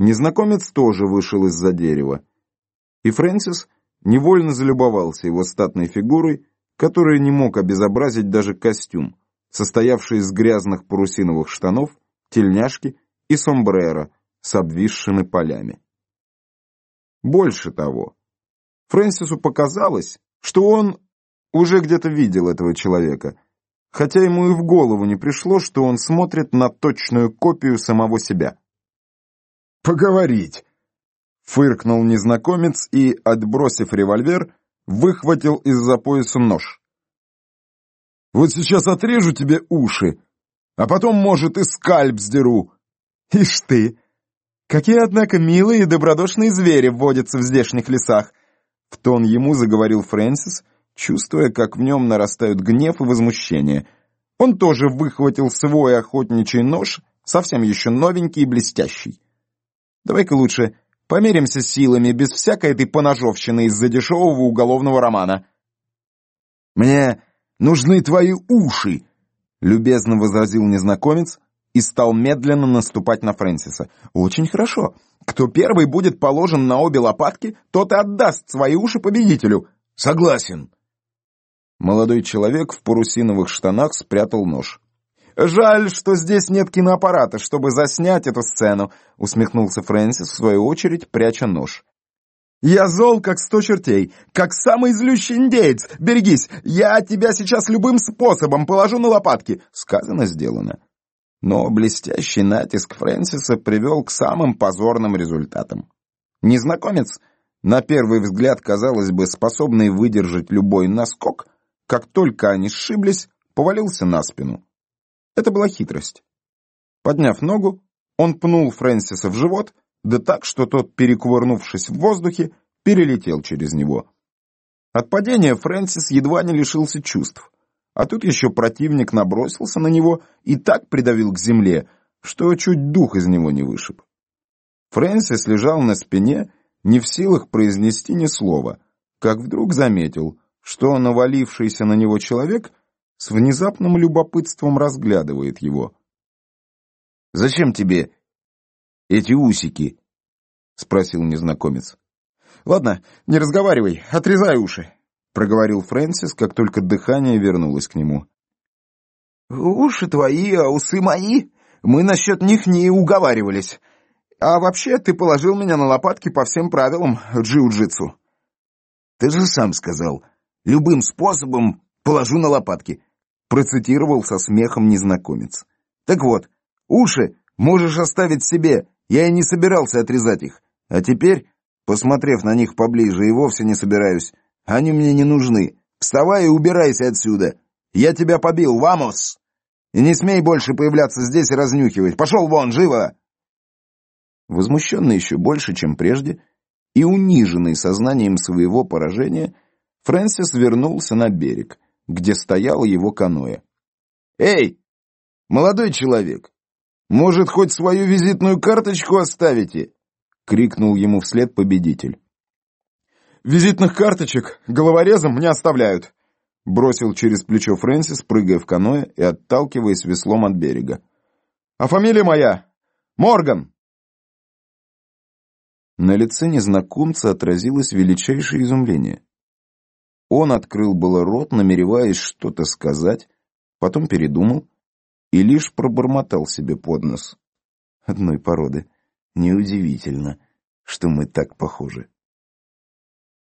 Незнакомец тоже вышел из-за дерева. И Фрэнсис невольно залюбовался его статной фигурой, которая не мог обезобразить даже костюм, состоявший из грязных парусиновых штанов, тельняшки и сомбреро с обвисшими полями. Больше того, Фрэнсису показалось, что он уже где-то видел этого человека, хотя ему и в голову не пришло, что он смотрит на точную копию самого себя. «Поговорить!» — фыркнул незнакомец и, отбросив револьвер, выхватил из-за пояса нож. «Вот сейчас отрежу тебе уши, а потом, может, и скальп сдеру». «Ишь ты! Какие, однако, милые и добродушные звери водятся в здешних лесах!» В тон ему заговорил Фрэнсис, чувствуя, как в нем нарастают гнев и возмущение. Он тоже выхватил свой охотничий нож, совсем еще новенький и блестящий. «Давай-ка лучше померимся силами, без всякой этой поножовщины из-за дешевого уголовного романа». «Мне нужны твои уши!» — любезно возразил незнакомец и стал медленно наступать на Фрэнсиса. «Очень хорошо. Кто первый будет положен на обе лопатки, тот и отдаст свои уши победителю». «Согласен». Молодой человек в парусиновых штанах спрятал нож. «Жаль, что здесь нет киноаппарата, чтобы заснять эту сцену», усмехнулся Фрэнсис, в свою очередь, пряча нож. «Я зол, как сто чертей, как самый злющий индеец. Берегись, я тебя сейчас любым способом положу на лопатки». Сказано, сделано. Но блестящий натиск Фрэнсиса привел к самым позорным результатам. Незнакомец, на первый взгляд, казалось бы, способный выдержать любой наскок, как только они сшиблись, повалился на спину. Это была хитрость. Подняв ногу, он пнул Фрэнсиса в живот, да так, что тот, перекувырнувшись в воздухе, перелетел через него. От падения Фрэнсис едва не лишился чувств, а тут еще противник набросился на него и так придавил к земле, что чуть дух из него не вышиб. Фрэнсис лежал на спине, не в силах произнести ни слова, как вдруг заметил, что навалившийся на него человек с внезапным любопытством разглядывает его. «Зачем тебе эти усики?» — спросил незнакомец. «Ладно, не разговаривай, отрезай уши», — проговорил Фрэнсис, как только дыхание вернулось к нему. «Уши твои, а усы мои. Мы насчет них не уговаривались. А вообще, ты положил меня на лопатки по всем правилам джиу-джитсу». «Ты же сам сказал, любым способом положу на лопатки», процитировал со смехом незнакомец. «Так вот, уши можешь оставить себе, я и не собирался отрезать их. А теперь, посмотрев на них поближе, и вовсе не собираюсь. Они мне не нужны. Вставай и убирайся отсюда. Я тебя побил, вамос! И не смей больше появляться здесь и разнюхивать. Пошел вон, живо!» Возмущенный еще больше, чем прежде, и униженный сознанием своего поражения, Фрэнсис вернулся на берег, где стояло его каноэ. «Эй, молодой человек, может, хоть свою визитную карточку оставите?» — крикнул ему вслед победитель. «Визитных карточек головорезом не оставляют», — бросил через плечо Фрэнсис, прыгая в каноэ и отталкиваясь веслом от берега. «А фамилия моя — Морган!» На лице незнакомца отразилось величайшее изумление. Он открыл было рот, намереваясь что-то сказать, потом передумал и лишь пробормотал себе под нос. Одной породы. Неудивительно, что мы так похожи.